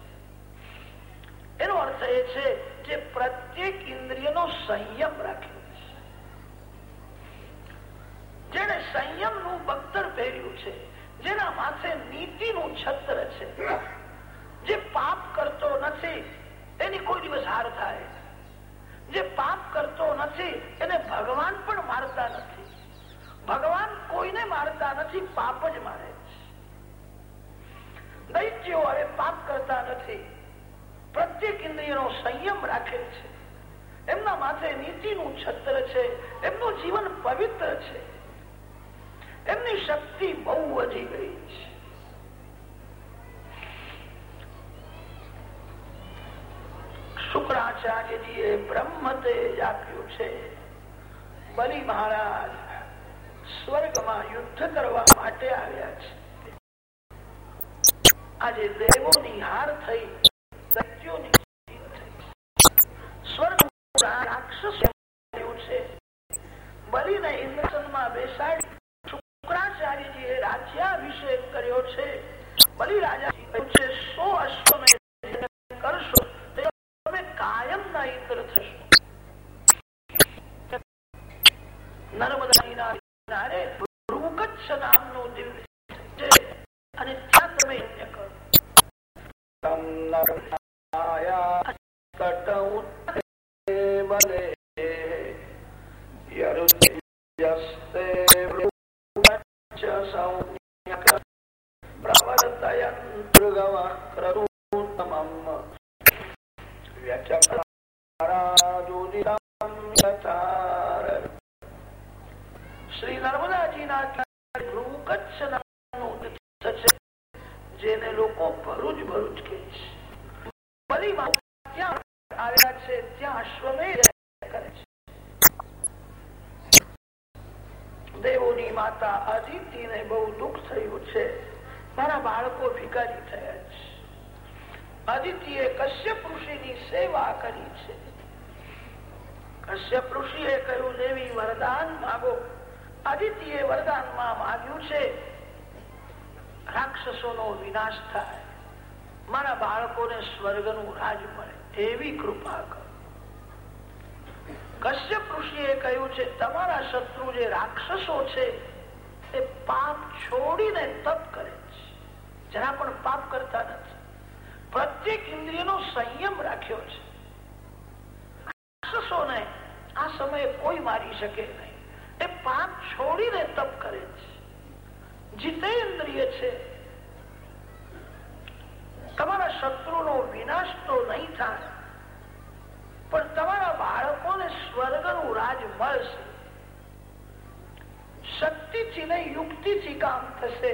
એનો અર્થ એ છે જે પ્રત્યેક ઇન્દ્રિયનો સંયમ રાખ્યો છે જેને સંયમનું બખ્તર પહેર્યું છે, જેના માથે નીતિનું છત્ર છે. જે પાપ કરતો નથી, એની કોઈ દિવસ હાર થાય. જે પાપ કરતો નથી, એને ભગવાન પણ મારતા નથી. ભગવાન કોઈને મારતા નથી, પાપ જ મારે દૈત્યો હવે પાપ કરતા નથી. પ્રત્યેક ઇન્દ્રિયનો સંયમ રાખે છે. એમના માથે નીતિનું છત્ર છે. એમનું જીવન પવિત્ર છે. એમની શક્તિ બહુ વધી ગઈ છે. શુક્રાચાર્યજીએ બ્રહ્મ તેજ આપ્યું છે. બલિ મહારાજ સ્વર્ગમાં યુદ્ધ કરવા માટે આવ્યા છે. આજે દેવોની હાર થઈ દૈત્યોની સ્વર્ગ રાક્ષસ છે. બલિને ઇન્દ્રસનમાં બેસાડી તમારા શત્રુનો વિનાશ તો નહીં થાય, પણ તમારા બાળકોને સ્વર્ગનું રાજ મળશે. શક્તિથી ને યુક્તિથી કામ થશે.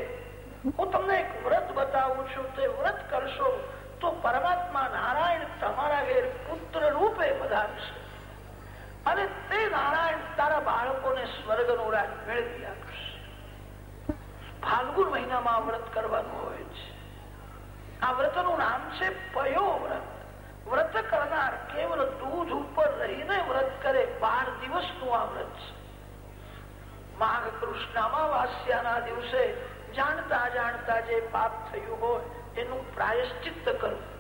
હું તમને એક વ્રત બતાવું છું, તે વ્રત કરશો તો પરમાત્મા નારાયણ તમારા ઘેર પુત્ર રૂપે પધારશે. અને તે નારાયણ તારા બાળકોને સ્વર્ગનું રાજ મેળવી આપશે. ફાલ્ગુન મહિનામાં વ્રત કરવાનું હોય છે. આ વ્રતનું નામ છે પયો વ્રત. વ્રત કરનાર કેવલ દૂધ ઉપર રહીને વ્રત કરે, બાર દિવસનું આ વ્રત છે. માઘ કૃષ્ણ વાસ્યાના દિવસે જાણતા જાણતા જે પાપ થયું હોય, એનું પ્રાયશ્ચિત કરવું.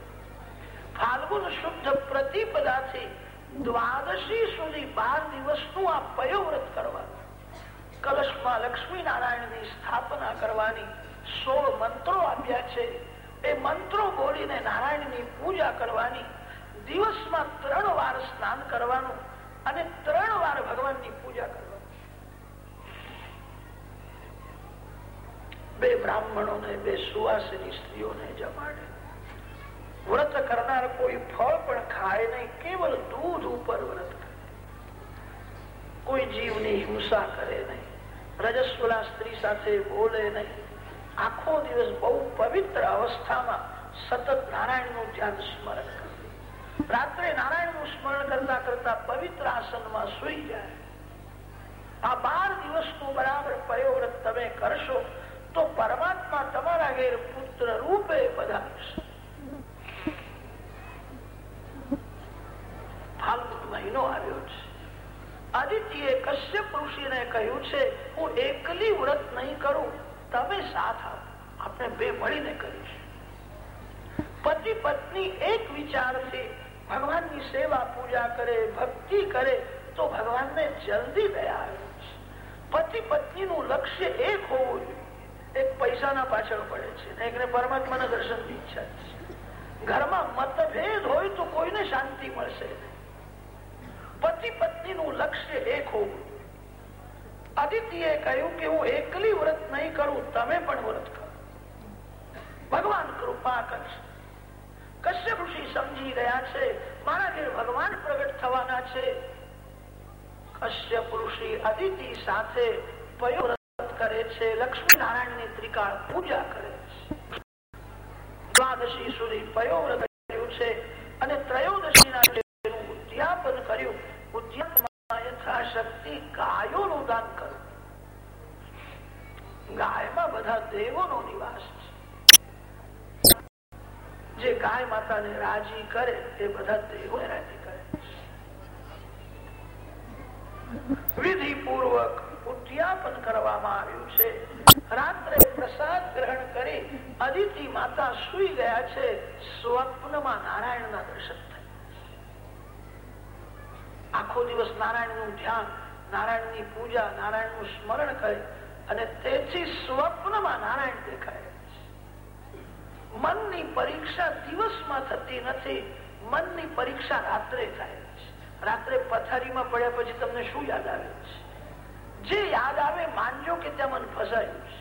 ફાલ્ગુન શુદ્ધ પ્રતિપદાથી દ્વાદશી સુધી બાર દિવસનું આ પયો વ્રત કરવાનું. કલશમાં લક્ષ્મી નારાયણની સ્થાપના કરવાની સોળ મંત્રો આપ્યા છે. એ મંત્રો બોલીને નારાયણની પૂજા કરવાની, દિવસમાં ત્રણ વાર સ્નાન કરવાનું અને ત્રણ વાર ભગવાનની પૂજા કરવાની. બે બ્રાહ્મણોને, બે સુવાસની સ્ત્રીઓને જમાડે. વ્રત કરનાર કોઈ ફળ પણ ખાય નહીં, કેવલ દૂધ ઉપર વ્રત કરે. કોઈ જીવની હિંસા કરે નહીં, રજસ્વલા સ્ત્રી સાથે બોલે નહીં આખો દિવસ બહુ પવિત્ર અવસ્થામાં સતત નારાયણનું ધ્યાન સ્મરણ કરે. રાત્રે નારાયણનું સ્મરણ કરતા કરતા પવિત્ર આસનમાં સુઈ જાય. આ બાર દિવસનું બરાબર પયોવ્રત તમે કરશો તો પરમાત્મા તમારા ઘેર પુત્ર રૂપે પધારશે ફાલ્ગુન મહિનો આવ્યો છે. આદિત્યએ કશ્યપ ઋષિને કહ્યું છે, હું એકલી વ્રત નહીં કરું તમે સાથ આપો. આપણે બે મળીને કરીશું પતિ પત્ની એક વિચારથી ભગવાનની સેવા પૂજા કરે, ભક્તિ કરે, તો ભગવાનને જલ્દી દયા આવે છે. પતિ પત્ની નું લક્ષ્ય એક હોવું જોઈએ એક પૈસાના પાછળ પડે છે એકને પરમાત્માના દર્શનની ઈચ્છા છે. ઘરમાં મતભેદ હોય તો કોઈને શાંતિ મળશે પતિ પત્ની નું લક્ષ્ય એક હોવું અદિતિએ કહ્યું કે હું એકલી વ્રત નહીં કરું, તમે પણ વ્રત કરો. ભગવાન કૃપા કરશે. કશ્યપ ઋષિ સમજી ગયા છે, મારા ઘેર ભગવાન પ્રગટ થવાના છે. કશ્યપ ઋષિ અદિતિ સાથે પયોવ્રત કરે છે લક્ષ્મી નારાયણની ત્રિકાળ પૂજા કરે છે. દ્વાદશી સુધી પયોવ્રત કર્યું છે અને ત્રયોદશી ના ઉદ્યાપન કર્યું. ઉદ્યાપન યથાશક્તિ ગાયોનું દાન ગાયમાં બધા દેવોનો નિવાસ છે. જે ગાય માતાને રાજી કરે એ બધા દેવો રાજી કરે. વિધિ પૂર્વક ઉદ્યાપન કરવામાં આવ્યું છે. રાત્રે પ્રસાદ ગ્રહણ કરી અદિતિ માતા સુઈ ગયા છે. સ્વપ્નમાં નારાયણ ના દર્શન આખો દિવસ નારાયણનું ધ્યાન નારાયણની પૂજા નારાયણનું સ્મરણ કરે અને તેથી સ્વપ્નમાં નારાયણ દેખાય મનની પરીક્ષા દિવસમાં થતી નથી, મનની પરીક્ષા રાત્રે થાય રાત્રે પથારીમાં પડ્યા પછી તમને શું યાદ આવે છે? જે યાદ આવે માનજો કે ત્યાં મન ફસાયું છે.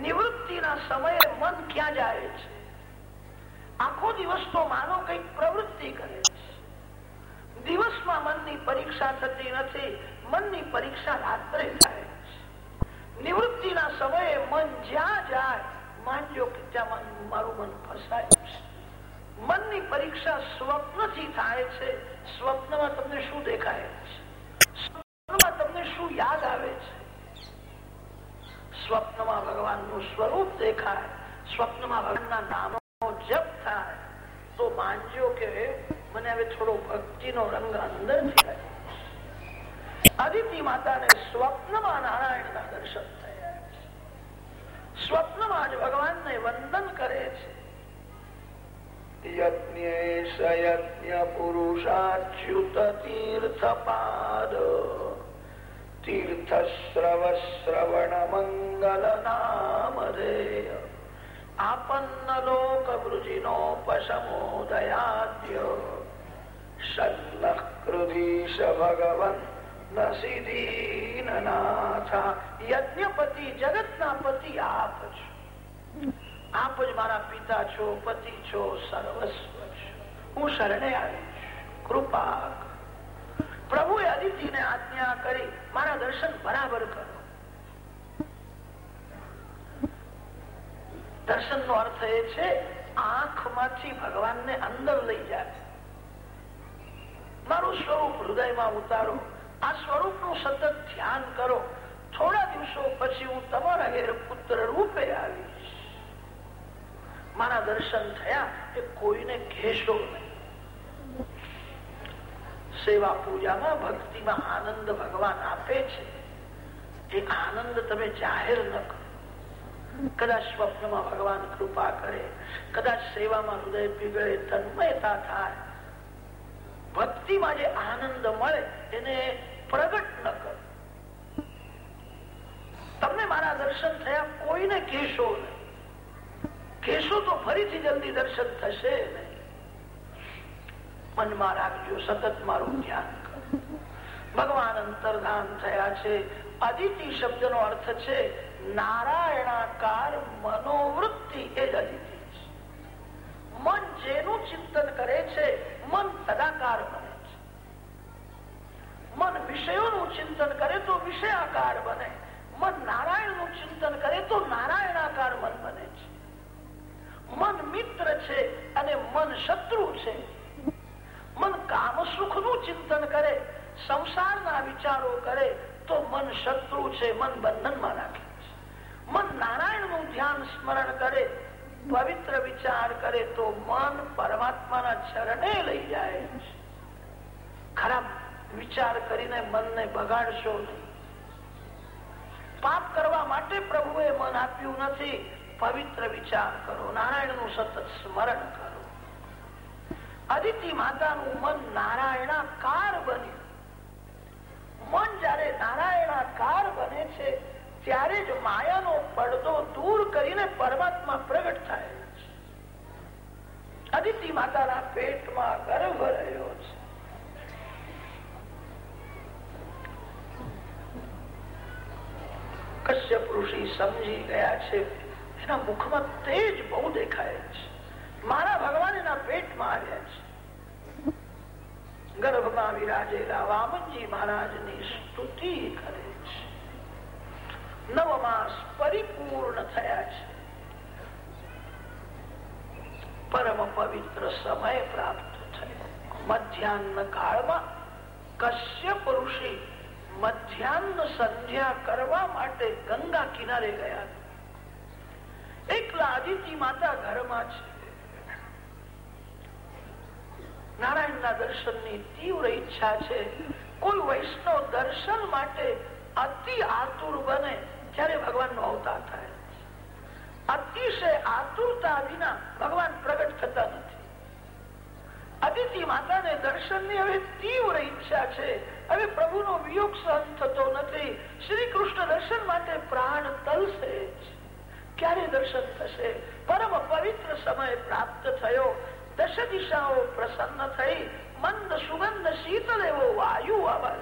નિવૃત્તિના સમયે મન ક્યાં જાય છે? આખો દિવસ તો માનો કંઈક પ્રવૃત્તિ કરે છે. દિવસમાં મનની પરીક્ષા થતી નથી, મનની પરીક્ષા રાત્રે થાય નિવૃત્તિના સમયે મન જ્યાં જાય માનજો કે ત્યાં મારું મન ફસાયું. છે મનની પરીક્ષા સ્વપ્નથી થાય છે. સ્વપ્નમાં તમને શું દેખાય છે? સ્વપ્નમાં તમને શું યાદ આવે છે? સ્વપ્નમાં ભગવાનનું સ્વરૂપ દેખાય. સ્વપ્નમાં ભગવાનના નામો જપ થાય. તો માનજો કે મને હવે થોડો ભક્તિનો રંગ અંદર અદિતિ માતાને સ્વપ્નમાં નારાયણના દર્શન થયા સ્વપ્નમાં જ ભગવાનને વંદન કરે છે તીર્થસ્રવ શ્રવણ મંગલ નામધેય આપન્ન લોક વૃજિનોપશમોદયાદ્ય સન્નકૃધીશ ભગવન યજ્ઞપતિ જગતના પતિ આપ છો આપ જ મારા પિતા છો પતિ છો સર્વસ્વ છો હું શરણે આવી કૃપા પ્રભુએ અદિતિને આજ્ઞા કરી મારા દર્શન બરાબર કરો દર્શન નો અર્થ એ છે આંખમાંથી ભગવાન ને અંદર લઈ જાય મારું સ્વરૂપ હૃદયમાં ઉતારો. આ સ્વરૂપનું સતત ધ્યાન કરો. થોડા દિવસો પછી હું તમારા ઘેર પુત્ર રૂપે આવીશ. મારા દર્શન થયા એ કોઈને કહેશો નહીં. સેવા પૂજામાં ભક્તિમાં આનંદ ભગવાન આપે છે. એ આનંદ તમે જાહેર ન કરો. કદાચ સ્વપ્નમાં ભગવાન કૃપા કરે, કદાચ સેવામાં હૃદય પીગળે, તન્મયતા થાય. ભક્તિમાં જે આનંદ મળે, એને પ્રગટ ન કરો. તમને મારા દર્શન થયા કોઈને કહેશો નહીં. કહેશો તો ફરીથી જલ્દી દર્શન થશે નહીં. મનમાં રાખજો સતત મારું ધ્યાન ભગવાન અંતર્ધાન થયા છે. અદિતિ શબ્દ નો અર્થ છે, નારાયણાકાર મનોવૃત્તિ એ જ અદિતિ છે. મન જેનું ચિંતન કરે છે, મન છે મન વિષયોનું ચિંતન કરે તો વિષયાકાર બને. મન નારાયણનું ચિંતન કરે તો નારાયણાકાર મન બને છે. મન મિત્ર છે અને મન શત્રુ છે. મન કામ સુખનું ચિંતન કરે, સંસારના વિચારો કરે તો મન શત્રુ છે, મન બંધનમાં રાખે છે. મન નારાયણનું ધ્યાન સ્મરણ કરે, પવિત્ર વિચાર કરે તો મન પરમાત્માના ચરણે લઈ જાય છે. ખરાબ વિચાર કરીને મનને બગાડશો પાપ કરવા માટે પ્રભુએ મન આપ્યું નથી. પવિત્ર વિચાર કરો. નારાયણનું સતત સ્મરણ કરો. અદિતિ માતાનું મન નારાયણાકાર બન્યું મન જયારે નારાયણાકાર બને છે, ત્યારે જ માયાનો પડદો દૂર કરીને પરમાત્મા પ્રગટ થાય છે. અદિતિ માતાના પેટમાં ગર્ભ રહ્યો છે કશ્યપ ઋષિ સમજી ગયા છે. એના મુખમાં તેજ બહુ દેખાય છે. મારા ભગવાન એના પેટમાં આવ્યા છે. ગર્ભમાં વિરાજેલા વામનજી મહારાજની સ્તુતિ કરે છે. નવ માસ પરિપૂર્ણ થયા છે. પરમ પવિત્ર સમય પ્રાપ્ત થયો. મધ્યાહન કાળમાં કશ્યપ ઋષિ મધ્યાહન સંધ્યા કરવા માટે ગંગા કિનારે ગયા. એકલા આદિત્ય માતા ઘરમાં છે. નારાયણના દર્શનની તીવ્ર ઈચ્છા છે. કોઈ વૈષ્ણવ દર્શન માટે અતિ આતુર બને ત્યારે ભગવાન નો અવતાર થાય. અતિશય આતુરતા વિના ભગવાન પ્રગટ થતા નથી. અદિતિ માતાને દર્શનની હવે તીવ્ર ઈચ્છા છે. હવે પ્રભુનો વિયોગ સહન થતો નથી. શ્રી કૃષ્ણ દર્શન માટે પ્રાણ તલશે ક્યારે દર્શન થશે? પરમ પવિત્ર સમય પ્રાપ્ત થયો. દશ દિશાઓ પ્રસન્ન થઈ. મંદ સુગંધ શીતલ એવો વાયુ આવવા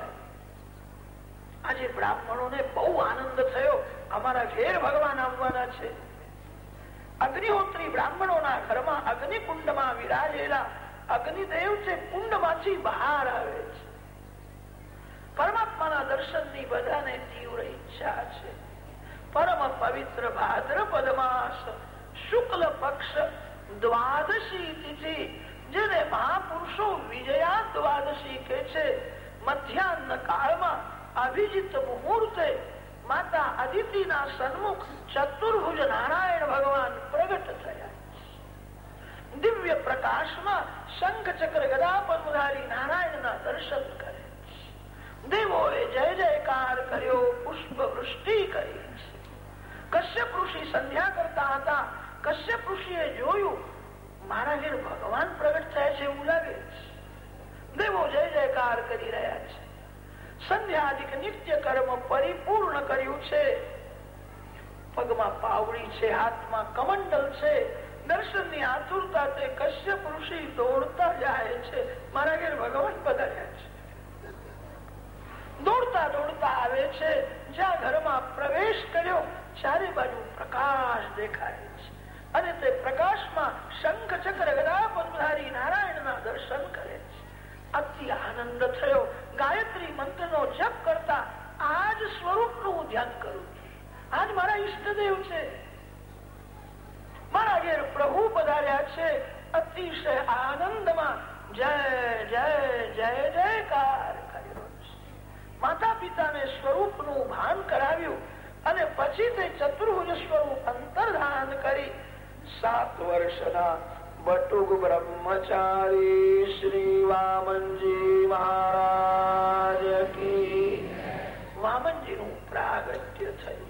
આજે બ્રાહ્મણોને બહુ આનંદ થયો. અમારા ઘેર ભગવાન આવવાના છે. અગ્નિહોત્રી બ્રાહ્મણોના ઘરમાં અગ્નિકુંડમાં વિરાજેલા અગ્નિદેવ છે કુંડમાંથી બહાર આવે છે. પરમાત્માના દર્શનની બધાને તીવ્ર ઈચ્છા છે. પરમ પવિત્ર ભાદ્રપદ માસ શુક્લ પક્ષ, દ્વાદશી તિથિ, જેને મહાપુરુષો વિજયા દ્વાદશી કે છે. મધ્યાહન કાળમાં અભિજીત મુહૂર્તે માતા અદિતિના સન્મુખ ચતુર્ભુજ નારાયણ ભગવાન પ્રગટ થયા. દિવ્ય પ્રકાશમાં શંખ ચક્ર ગદા પદ્મધારી નારાયણના દર્શન કરે દેવોએ જય જયકાર કર્યો પુષ્પ વૃષ્ટિ કરી કશ્યપ ઋષિ સંધ્યા કરતા હતા. કશ્યપ ઋષિએ જોયું, મારા ઘેર ભગવાન પ્રગટ થાય છે એવું લાગે દેવો જય જયકાર કરી રહ્યા છે. સંધ્યાધિક નિત્ય કર્મ પરિપૂર્ણ કર્યું છે. પગમાં પાવડી છે, હાથમાં કમંડલ છે. દર્શનની આતુરતા તે કશ્યપ ઋષિ દોડતા જાય છે. મારા ઘેર ભગવાન પધાર્યા છે. દોડતા દોડતા આવે છે. જ્યાં ઘરમાં પ્રવેશ કર્યો, ચારે બાજુ પ્રકાશ દેખાય છે. અને તે પ્રકાશમાં શંખ ચક્ર ગદા પદ્મધારી નારાયણના દર્શન કરે છે. અતિ આનંદ થયો. ગાયત્રી મંત્રનો જપ કરતા આજ સ્વરૂપનું ધ્યાન કરું આજ મારા ઈષ્ટદેવ છે. મારા ઘેર પ્રભુ પધાર્યા છે. અતિશય આનંદમાં જય જય જય, જયકાર માતા પિતાને સ્વરૂપનું ભાન કરાવ્યું અને પછી તે ચતુર્ભુજ સ્વરૂપ અંતર્ધાન કરી સાત વર્ષના બટુક બ્રહ્મચારી શ્રી વામનજી મહારાજ કી વામનજી નું પ્રાગટ્ય થયું.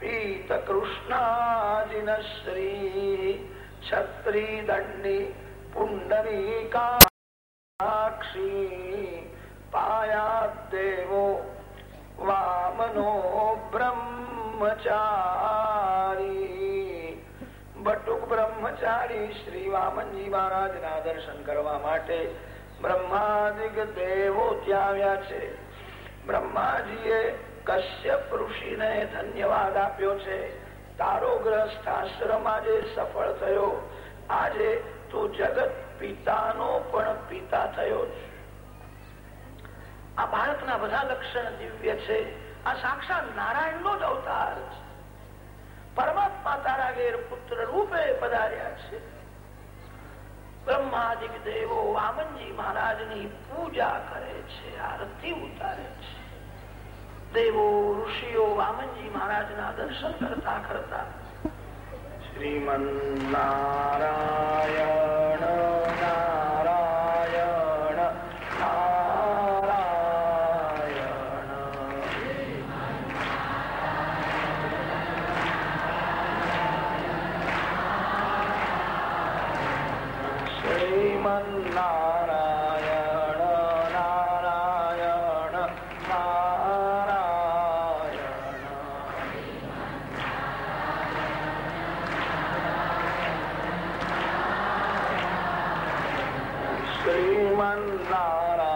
પીત કૃષ્ણાજિન શ્રી છત્રી દંડી પુંડરીકાક્ષી પાયાદેવો વામનો બ્રહ્મચારી બટુક બ્રહ્મચારી શ્રી વામનજી મહારાજના દર્શન કરવા માટે બ્રહ્માદિક દેવો ત્યાં આવ્યા છે. બ્રહ્માજીએ કશ્યપ ઋષિને ધન્યવાદ આપ્યો છે તારો ગ્રસ્થ આશ્રમ આજે સફળ થયો આજે તું જગત પિતાનો પણ પિતા થયો છે આ ભારતના બધા લક્ષણ દિવ્ય છે આ સાક્ષાત નારાયણ નો જ અવતાર છે પરમાત્મા તારા ઘેર પુત્ર રૂપે પધાર્યા છે બ્રહ્માદિક દેવો વામનજી મહારાજની પૂજા કરે છે આરતી ઉતારે છે દેવો ઋષિઓ વામનજી મહારાજના દર્શન કરતા કરતા. Shriman Narayan Allah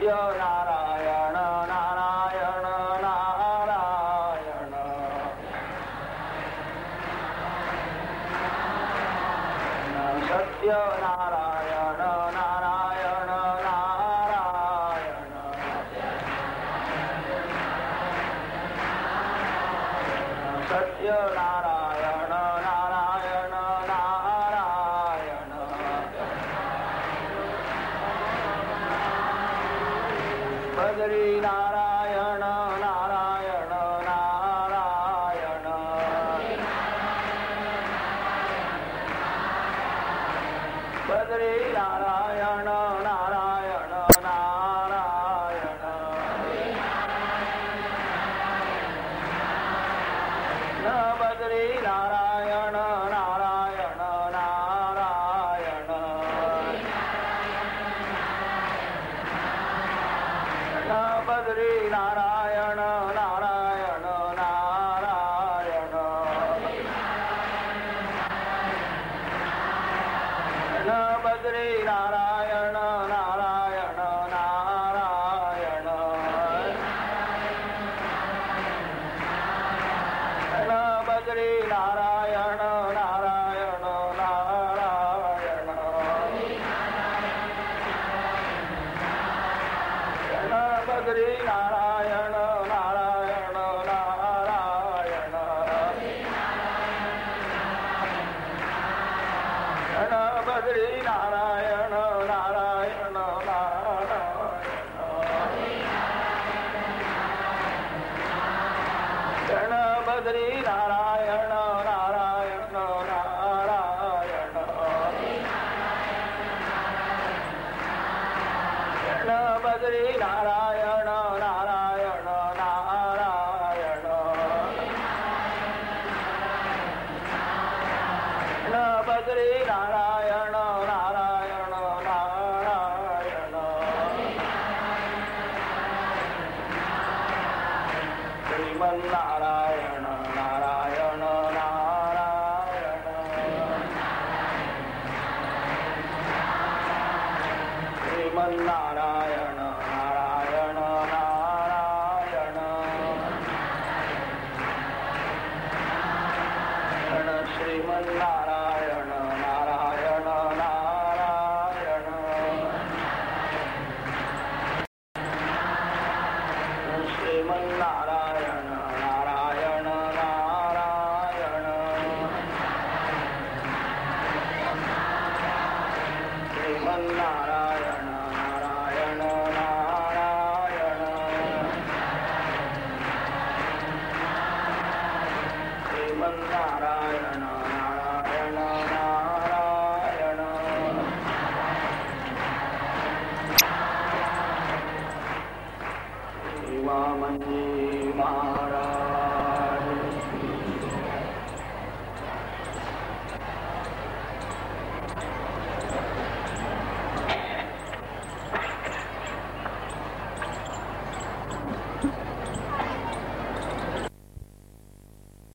Your Honor. ગણબદ્રી Narayan